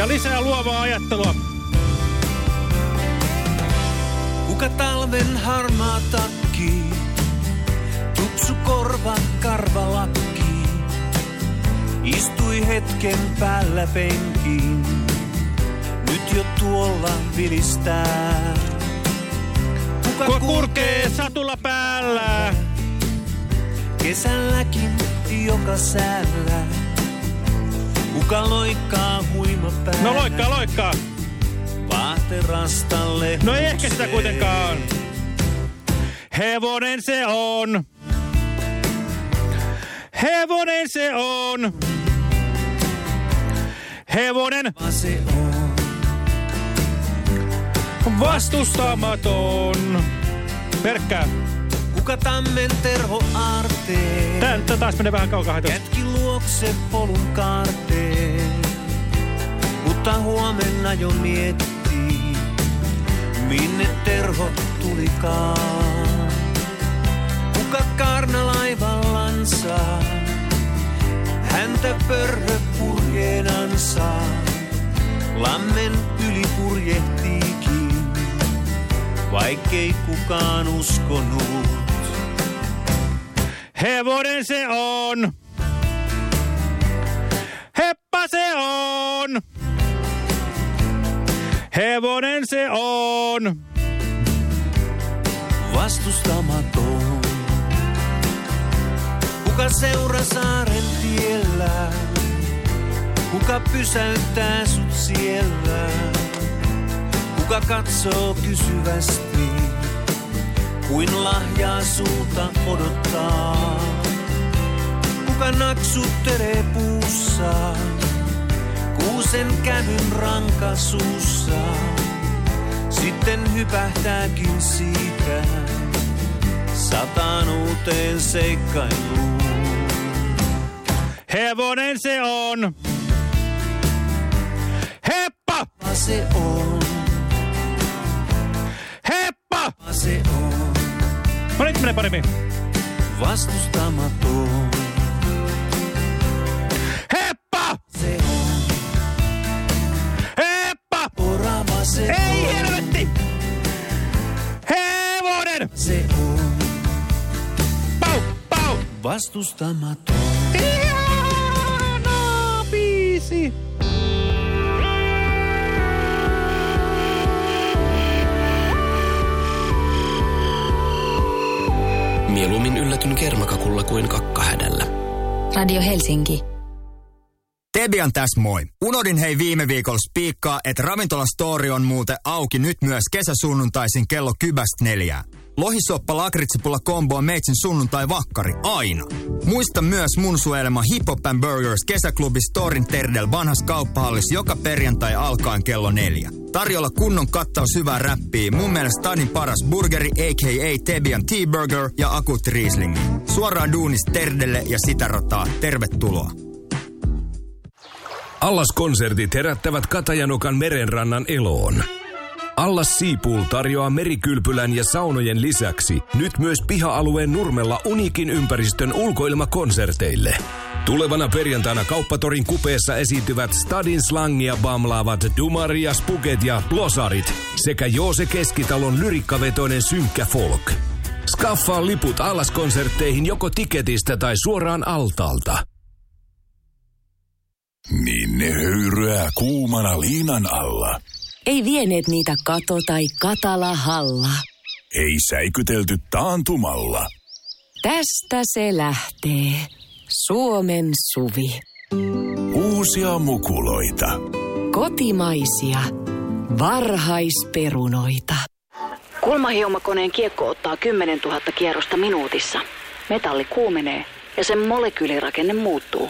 Ja lisää luovaa ajattelua. Kuka talven harmaa takki, tupsu korva karvalakki, istui hetken päällä penkiin, nyt jo tuolla vilistää. Kuka kurkee satula päällä? Kesälläkin joka säällä, kuka loikkaa päällä. No loikkaa, loikkaa. Vaaterastalle. No ei ehkä sitä kuitenkaan. Hevonen se on. Hevonen se on. Hevonen. Se on. Vastustamaton. Perkkää. Kuka tammen terho aarteen? Tää taas menee vähän kaukaa. Jätki luokse polun kaarteen. Mutta huomenna jo miettii. minne terho tulikaan. Kuka karnalaivallansa, häntä pörhö purjeenansa, lammen yli purjehtiikin, vaikkei kukaan uskonut. Hevonen se on. Heppa se on. Hevonen se on. Vastustamaton. Kuka seuraa saaren tiellä? Kuka pysäyttää sut siellä? Kuka katsoo kysyvästi, kuin lahjaa sulta odottaa? Kuka naksuttelee puussa, kuusen kävyn rankasuussa? Sitten hypähtääkin siitä sataan uuteen seikkailuun. Hevonen se on. Heppa! Se on. Heppa! Se on. No nyt menee paremmin. Vastustamaton. Heppa! Se on. Vastustamaton. Ihanaa biisi! Mieluummin yllätyn kermakakulla kuin kakkahädällä. Radio Helsinki. Tebian tässä moi. Unohdin hei viime viikolla spiikkaa, että ravintola Story on muuten auki nyt myös kesäsunnuntaisin kello kybästä neljää. Lohisoppa lakritsipula kombo on meitsin sunnuntai vakkari aina. Muista myös mun suojelema Hip Hop and Burgers kesäklubi Storin Terdel vanhas kauppahallis joka perjantai alkaen kello neljä. Tarjolla kunnon kattaus hyvää räppiä, mun mielestä stadin paras burgeri a.k.a. Tebian T-Burger ja akuutti Riesling. Suoraan duunista Terdelle ja sitä rataa. Tervetuloa. Allaskonsertit herättävät Katajanokan merenrannan eloon. Allas Seapool tarjoaa merikylpylän ja saunojen lisäksi nyt myös piha-alueen nurmella uniikin ympäristön ulkoilmakonserteille. Tulevana perjantaina kauppatorin kupeessa esiintyvät Stadin slangia bamlaavat Dumaria Spuget ja Blosarit sekä Joose Keskitalon lyrikkavetoinen synkkä folk. Skaffaa liput allaskonsertteihin joko tiketistä tai suoraan altaalta. Minne höyryää kuumana liinan alla? Ei vieneet niitä kato tai katala halla. Ei säikytelty taantumalla. Tästä se lähtee. Suomen suvi. Uusia mukuloita. Kotimaisia. Varhaisperunoita. Kulmahiomakoneen kiekko ottaa 10 000 kierrosta minuutissa. Metalli kuumenee ja sen molekyylirakenne muuttuu.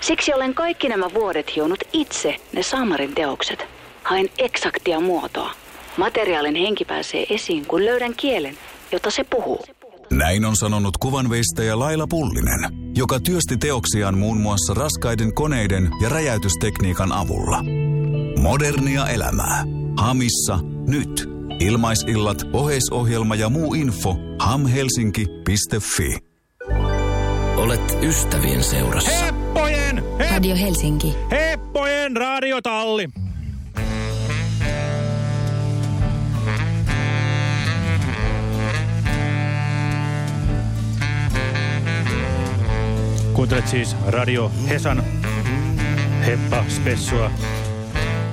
Siksi olen kaikki nämä vuodet hionut itse ne Samarin teokset. Hain eksaktia muotoa. Materiaalin henki pääsee esiin, kun löydän kielen, jota se puhuu. Näin on sanonut kuvanveistäjä Laila Pullinen, joka työsti teoksiaan muun muassa raskaiden koneiden ja räjäytystekniikan avulla. Modernia elämää. Hamissa nyt. Ilmaisillat, oheisohjelma ja muu info hamhelsinki.fi. Olet ystävien seurassa. Heppojen! He- Radio Helsinki. Heppojen radiotalli. Kuuntelet siis Radio Hesan Heppa Spessua.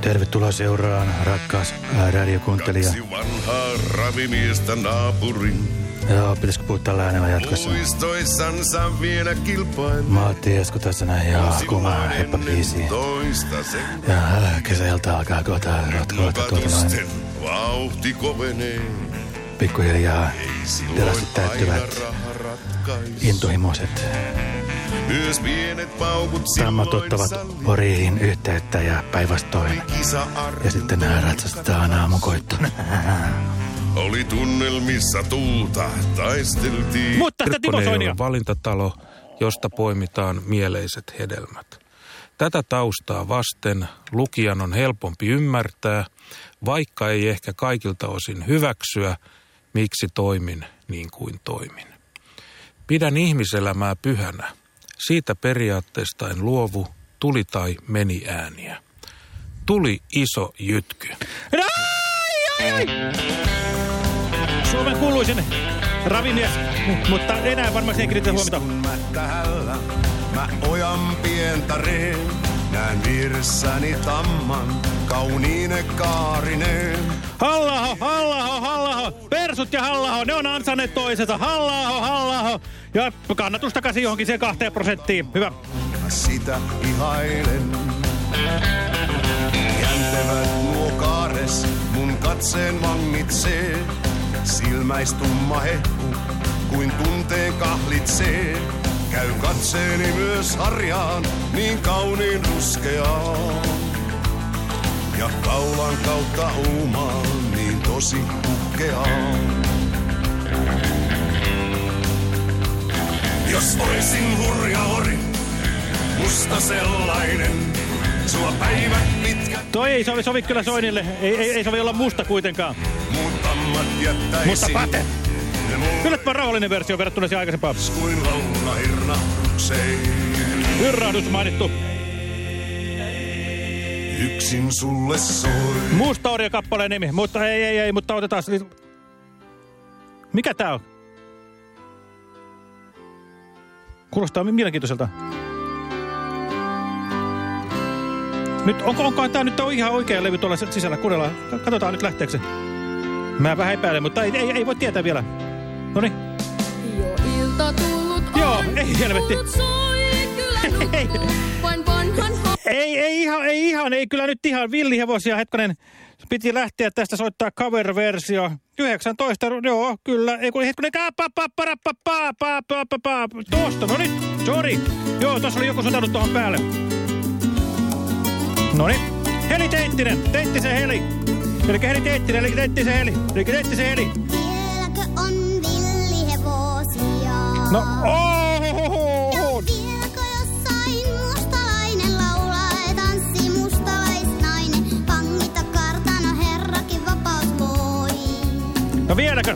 Tervetuloa seuraan, rakkaas radiokuuntelija. Kaksi vanhaa ravimiestä naapurin. Joo, pitäisikö puhua tällä äänellä jatkossa? Muistoissansa vielä kilpailla. Mä oon Tiesko tässä näin, joo, mä heppa biisi. Toista se Ja äh, kesäilta alkaa kohta rotkoilta tuota noin. vauhti kovenee. Pikkuhiljaa Silloin täyttyvät intohimoiset Myös pienet paukut tammat silloin ottavat oriihin yhteyttä ja päinvastoin. Kisa Ja sitten nämä ratsastetaan aamukoittona. Oli tunnelmissa tuulta, taisteltiin. Mutta Timo Soinia. ole valintatalo, josta poimitaan mieleiset hedelmät. Tätä taustaa vasten lukijan on helpompi ymmärtää, vaikka ei ehkä kaikilta osin hyväksyä, miksi toimin niin kuin toimin. Pidän ihmiselämää pyhänä. Siitä periaatteesta en luovu, tuli tai meni ääniä. Tuli iso jytky. Ai, ai! Suomen kuuluisin ravimies, mutta enää varmasti ei kiinnitä huomiota. Mä täällä, mä ojan pientareen, näen vieressäni tamman, kauniine kaarineen. Hallaho, hallaho, hallaho, persut ja hallaho, ne on ansaneet toisensa. Hallaho, hallaho. Ja kannatus takaisin johonkin se kahteen prosenttiin. Hyvä. Sitä ihailen. Jäntevät nuo kaares, mun katseen vangitsee. Silmäistumma hehku, kuin tunteen kahlitsee. Käy katseeni myös harjaan, niin kauniin ruskeaan. Ja kaulan kautta uumaan, niin tosi puhkeaan. Jos oisin hurja ori, musta sellainen, sua päivät pitkät Toi ei sovi, sovi kyllä Soinille. Ei, ei, ei sovi olla musta kuitenkaan. muut tammat jättäisin. Mutta Pate! Yllättävän rauhallinen versio verrattuna siihen aikaisempaan. kuin launa hirnahdukseen. Hyrrahdus mainittu. Yksin sulle soi. Musta orja kappaleen nimi, mutta ei, ei, ei, mutta otetaan... Mikä tää on? Kuulostaa mielenkiintoiselta. Nyt, onko, onko tämä nyt on ihan oikea levy tuolla sisällä? Kuunnellaan. Katsotaan nyt lähteekö se. Mä vähän epäilen, mutta ei, ei, ei voi tietää vielä. Noniin. Jo ilta tullut Joo, ei helvetti. kyllä Ei. vanhan Ei, ei ihan, ei ihan, ei kyllä nyt ihan villihevosia, hetkonen. Piti lähteä tästä soittaa cover-versio. 19, joo, kyllä. Ei kun hetkinen, tuosta, no niin, sorry. Joo, tuossa oli joku sotanut tuohon päälle. No niin, Heli Teittinen, Teittisen Heli. Eli Heli Teittinen, eli Teittisen Heli, eli Teittisen Heli. Vieläkö on villihevosia? No on! No vieläkö?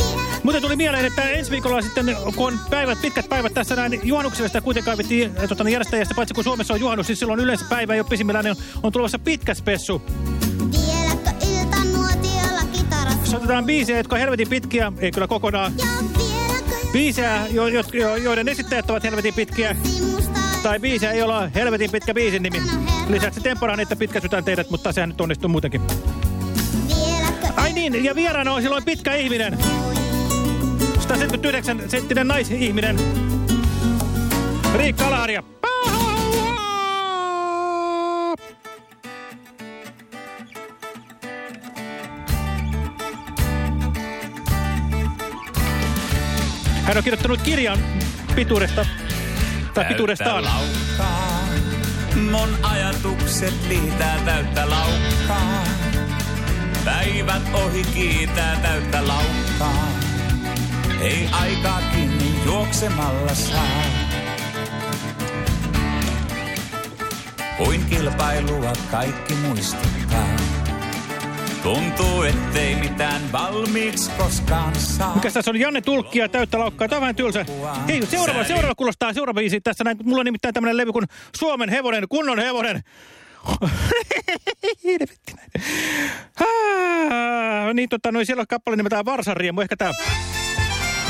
Mutta tuli mieleen, että ensi viikolla sitten, kun on päivät, pitkät päivät tässä näin, juhannuksella sitä kuitenkaan veti äh, tota, järjestäjästä, paitsi kun Suomessa on juhannus, siis silloin yleensä päivä jo pisimmillään, niin on, on tulossa pitkä spessu. Vieläkö ilta nuotiolla kitara Soitetaan biisejä, jotka on helvetin pitkiä, ei kyllä kokonaan. Biisejä, jo, jo, jo, joiden esittäjät ovat helvetin pitkiä. Tai biisejä, joilla on helvetin pitkä biisin nimi. Lisäksi temporaan, että pitkä sytän teidät, mutta sehän nyt onnistuu muutenkin. Ai niin, ja vieraana on silloin pitkä ihminen. 179 senttinen naisihminen. Riikka Alaharja. Hän on kirjoittanut kirjan pituudesta, tai pituudestaan. laukkaa. Mun ajatukset liitää täyttä laukkaa. Päivät ohi kiitää täyttä laukkaa. Ei aikaa kiinni juoksemalla saa. Kuin kilpailua kaikki muistuttaa. Tuntuu, ettei mitään valmiiksi koskaan saa. Mikäs tässä on Janne Tulkki ja täyttä laukkaa? Tämä on vähän tylsä. Hei, seuraava, seuraava kuulostaa seuraava biisi. Tässä näin, mulla on nimittäin tämmönen levy kuin Suomen hevonen, kunnon hevonen. Helvetti näin. Ah, niin tota, no siellä on kappale nimeltään Varsan riemu, ehkä tää.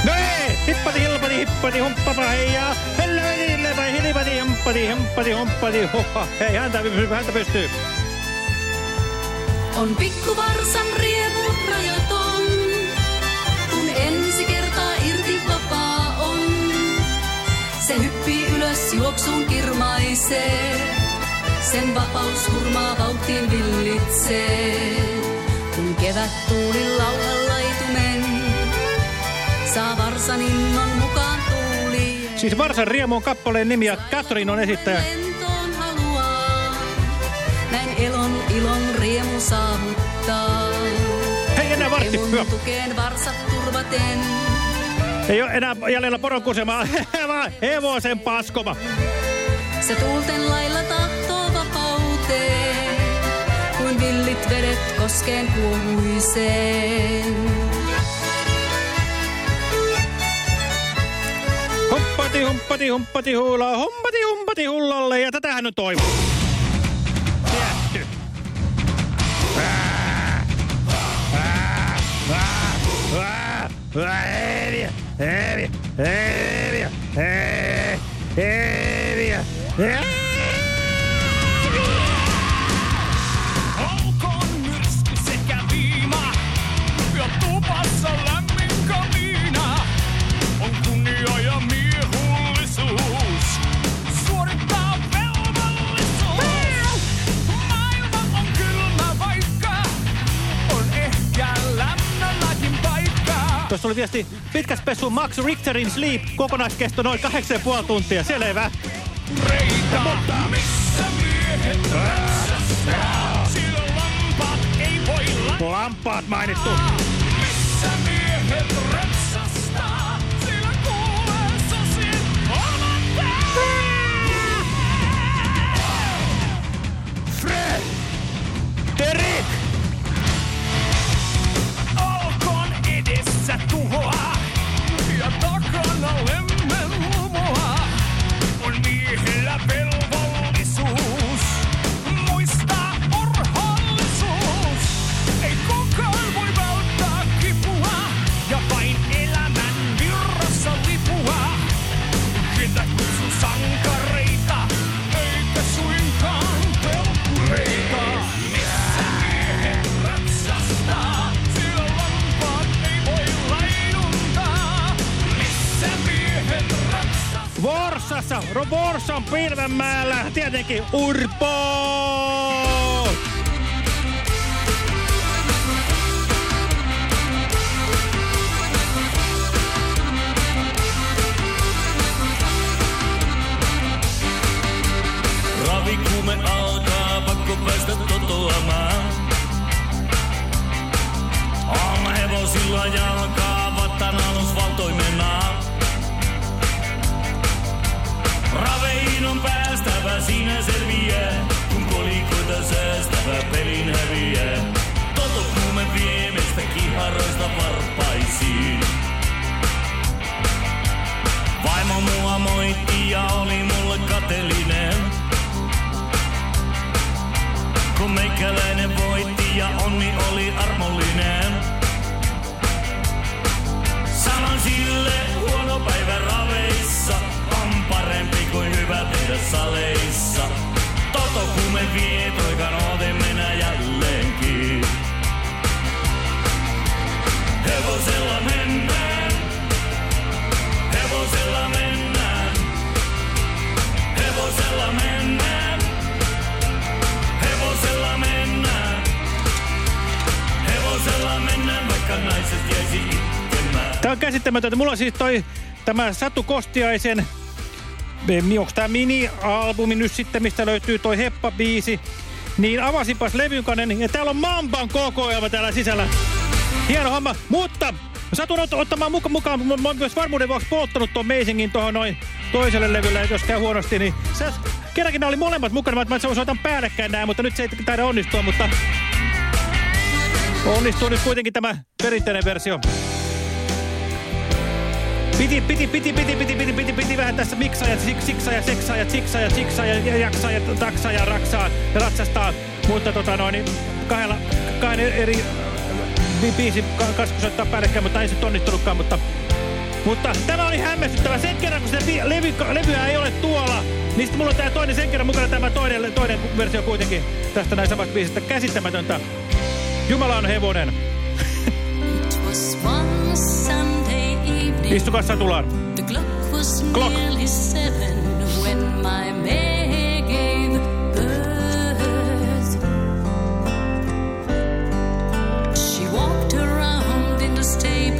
No ei, hippati, hilpati, hippati, humppapa, heijaa. Helveti, hilpati, hilpati, humppati, humppati, humppati, huha. Hei, häntä, häntä pystyy. On pikkuvarsan riemu rajaton, kun ensi kertaa irti vapaa on. Se hyppii ylös juoksuun kirmaisee, sen vapaus hurmaa vauhtiin villitsee. Kun kevät tuuli laulaa saa varsan innon mukaan tuuli. Siis Varsan riemu on kappaleen nimi ja Catherine on esittäjä. Lentoon haluaa, näin elon ilon riemu saavuttaa. Hei, enää vartti, hyvä. tukeen varsat turvaten. Ei ole enää jäljellä poronkusema, vaan hevosen paskoma. Se tuulten lailla tahtoo vapauteen, kuin villit vedet koskeen kuohuiseen. Humppati, humppati, humppati, huula, humpati, humpati, hullalle. Ja tätähän on toivon. Tietty. Ää, ää, ää, ää, ää, Heviä, heviä, heviä, Tuossa oli viesti pitkäs pesu Max Richterin Sleep, kokonaiskesto noin 8,5 tuntia, selvä. Reita, missä miehet ratsastaa, sillä lampaat ei voi la- Lampaat mainittu. Missä miehet ratsastaa, sillä kuulee susien Fred! Derek! Vorsan Pilvenmäellä, tietenkin Urpo! Ravikuume alkaa, pakko päästä totoamaan. Aamu hevosilla On päästävä, siinä selviää, kun kolikoita säästävä pelin häviää. Toto kuume vie meistä kiharoista varpaisiin. Vaimo mua moitti ja oli mulle kateellinen. Kun meikäläinen voitti ja onni oli armollinen. Käsittämätöntä. Mulla on siis toi tämä Satu Kostiaisen, onko tää mini-albumi nyt sitten, mistä löytyy toi Heppa-biisi. Niin avasinpas levykanen ja täällä on Mamban kokoelma täällä sisällä. Hieno homma, mutta satun ot ottamaan muka mukaan. Mä, oon myös varmuuden vuoksi polttanut tuon Meisingin tuohon noin toiselle levylle, jos käy huonosti, niin sä kerrankin nämä oli molemmat mukana, mä, mä soitan päällekkäin näin, mutta nyt se ei taida onnistua, mutta onnistuu nyt kuitenkin tämä perinteinen versio. Piti, piti, piti, piti, piti, piti, piti, piti vähän tässä miksaa ja siksaa ja seksaa ja siksaa ja siksaa ja jaksaa ja taksaa ja raksaa ja ratsastaa. Mutta tota noin, niin kahdella, kahden eri bi biisin kanssa soittaa päällekkäin, mutta ei se onnistunutkaan, mutta... Mutta tämä oli hämmästyttävä. Sen kerran, kun sitä levy, levyä ei ole tuolla, niin sitten mulla on tämä toinen sen kerran mukana tämä toinen, toinen versio kuitenkin tästä näin samasta biisistä. Käsittämätöntä. Jumala on hevonen. Istukaa Satulaan. The clock was Clock.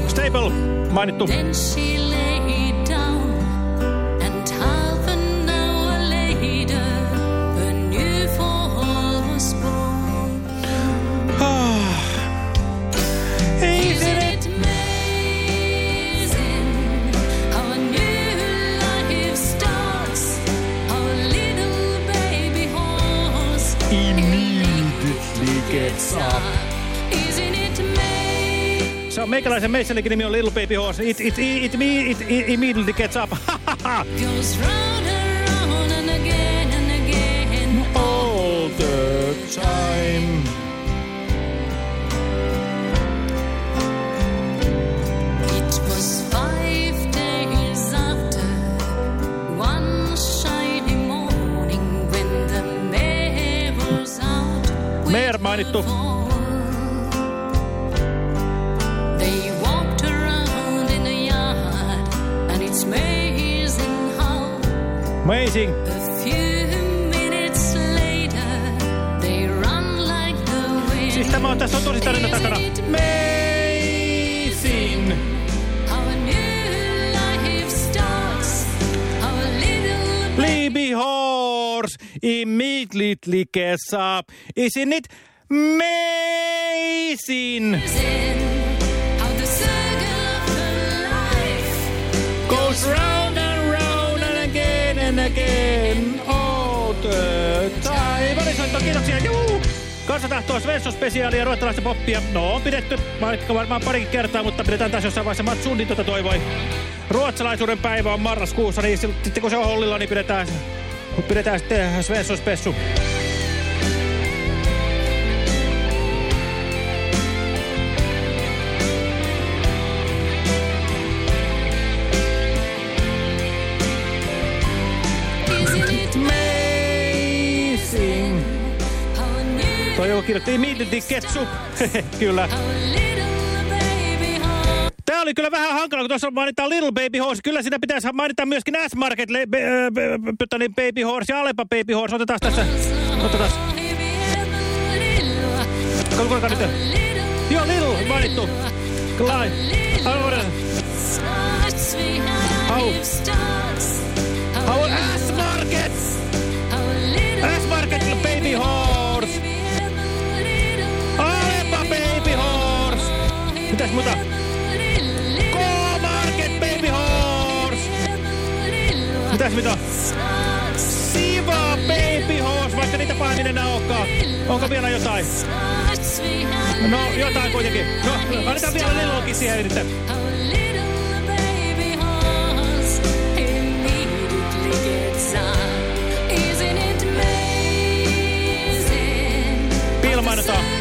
Stable, mainittu. Then she lay Meissellekin nimi on Little Baby Horse. It, it, it, it, it, it immediately gets up. Goes round and round and again and again all the time. It was five days after one shiny morning when the mare was out. Meer mainittu. Wind. Siis tämä on tässä on tosi tarina takana. Amazing. Baby Horse immediately gets up. Isn't it amazing? Goes round the time. Valisoitto, kiitoksia. Juu! Kansatahtoa Svensson-spesiaalia ruottalaista poppia. No, on pidetty vaikka varmaan parikin kertaa, mutta pidetään taas jossain vaiheessa. Mats Sundin tuota toivoi. Ruotsalaisuuden päivä on marraskuussa, niin sitten kun se on hollilla, niin pidetään, pidetään sitten Svensson-spessu. Amazing. Toi joku kirjoitti immediately ketsu. kyllä. Tää oli kyllä vähän hankala, kun tuossa mainitaan Little Baby Horse. Kyllä sitä pitäisi mainita myöskin S-Market be- niin Baby Horse ja Alepa Baby Horse. Otetaan tässä. Otetaan. Kuulkaa nyt. Joo, Little mainittu. Clyde. Arvoinen. Mitäs muuta? K-Market Baby Horse. Mitäs mitä? Siva Baby Horse, vaikka niitä pahemmin enää olekaan. Onko vielä jotain? No, jotain kuitenkin. No, annetaan vielä Lillokin siihen yrittää. Pilmainotaan.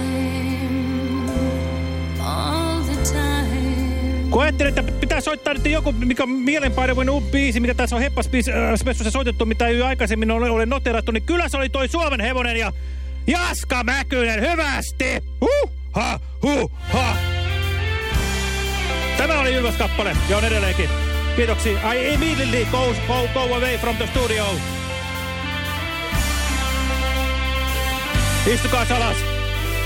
Kun ajattelin, että pitää soittaa nyt joku, mikä on mielenpainuvin biisi, mikä tässä on Heppas-spessussa soitettu, mitä ei aikaisemmin ole, ole noterattu, niin kyllä se oli toi Suomen hevonen ja Jaska Mäkynen, hyvästi! Huh, ha, huh, ha. Tämä oli Ylväs kappale ja on edelleenkin. Kiitoksia. I immediately go, go, go away from the studio. Istukaa alas.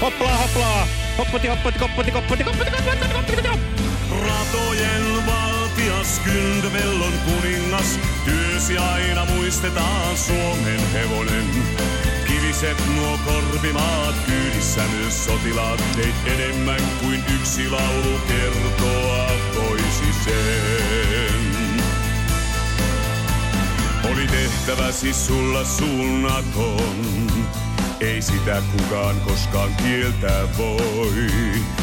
Hoppla, hoppla. Hoppati, hoppati, koppati, koppati, koppati, koppati, koppati, koppati. Ratojen valtias, kyntövellon kuningas, työsi aina muistetaan Suomen hevonen. Kiviset nuo korpimaat, kyydissä myös sotilaat, teit enemmän kuin yksi laulu kertoa voisi sen. Oli tehtäväsi sulla suunnaton, ei sitä kukaan koskaan kieltää voi.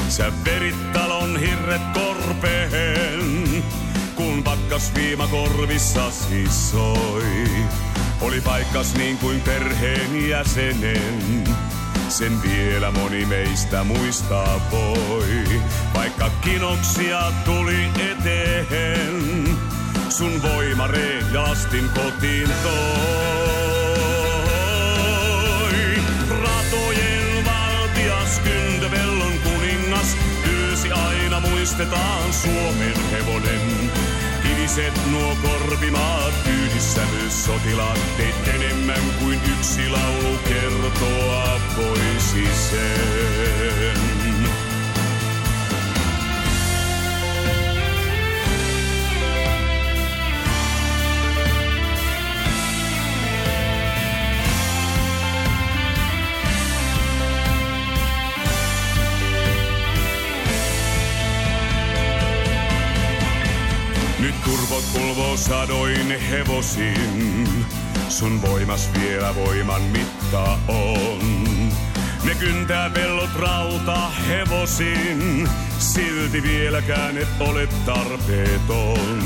Sä verit talon hirret korpeen, kun pakkas viima korvissasi soi. Oli paikkas niin kuin perheen jäsenen, sen vielä moni meistä muistaa voi. Vaikka kinoksia tuli eteen, sun voima reijastin kotiin toi. Aina muistetaan Suomen hevonen. Kiviset nuo korpimaat, kyydissä myös sotilaat, teit enemmän kuin yksi laulu kertoa voisi sen. sadoin hevosin. Sun voimas vielä voiman mitta on. Ne kyntää pellot rauta hevosin. Silti vieläkään et ole tarpeeton.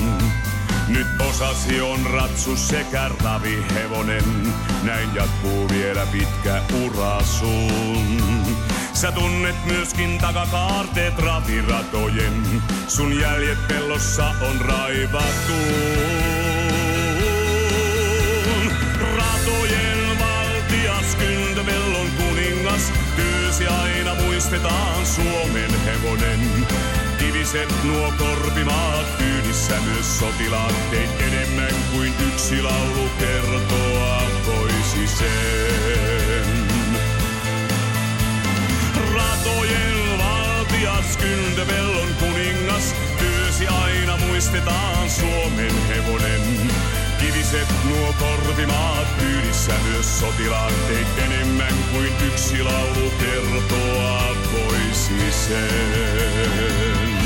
Nyt osasi on ratsu sekä ravihevonen. Näin jatkuu vielä pitkä ura sun. Sä tunnet myöskin takakaarteet raviratojen. Sun jäljet pellossa on raivattu. Työsi aina muistetaan Suomen hevonen. Kiviset nuo korpimaat, kyydissä myös sotilaat. Teit enemmän kuin yksi laulu kertoa voisi sen. Ratojen valtias, kyntövellon kuningas, työsi aina muistetaan Suomen hevonen. Kiviset nuo korpimaat, kyydissä myös sotilaat, teit enemmän kuin yksi laulu kertoa voisi sen.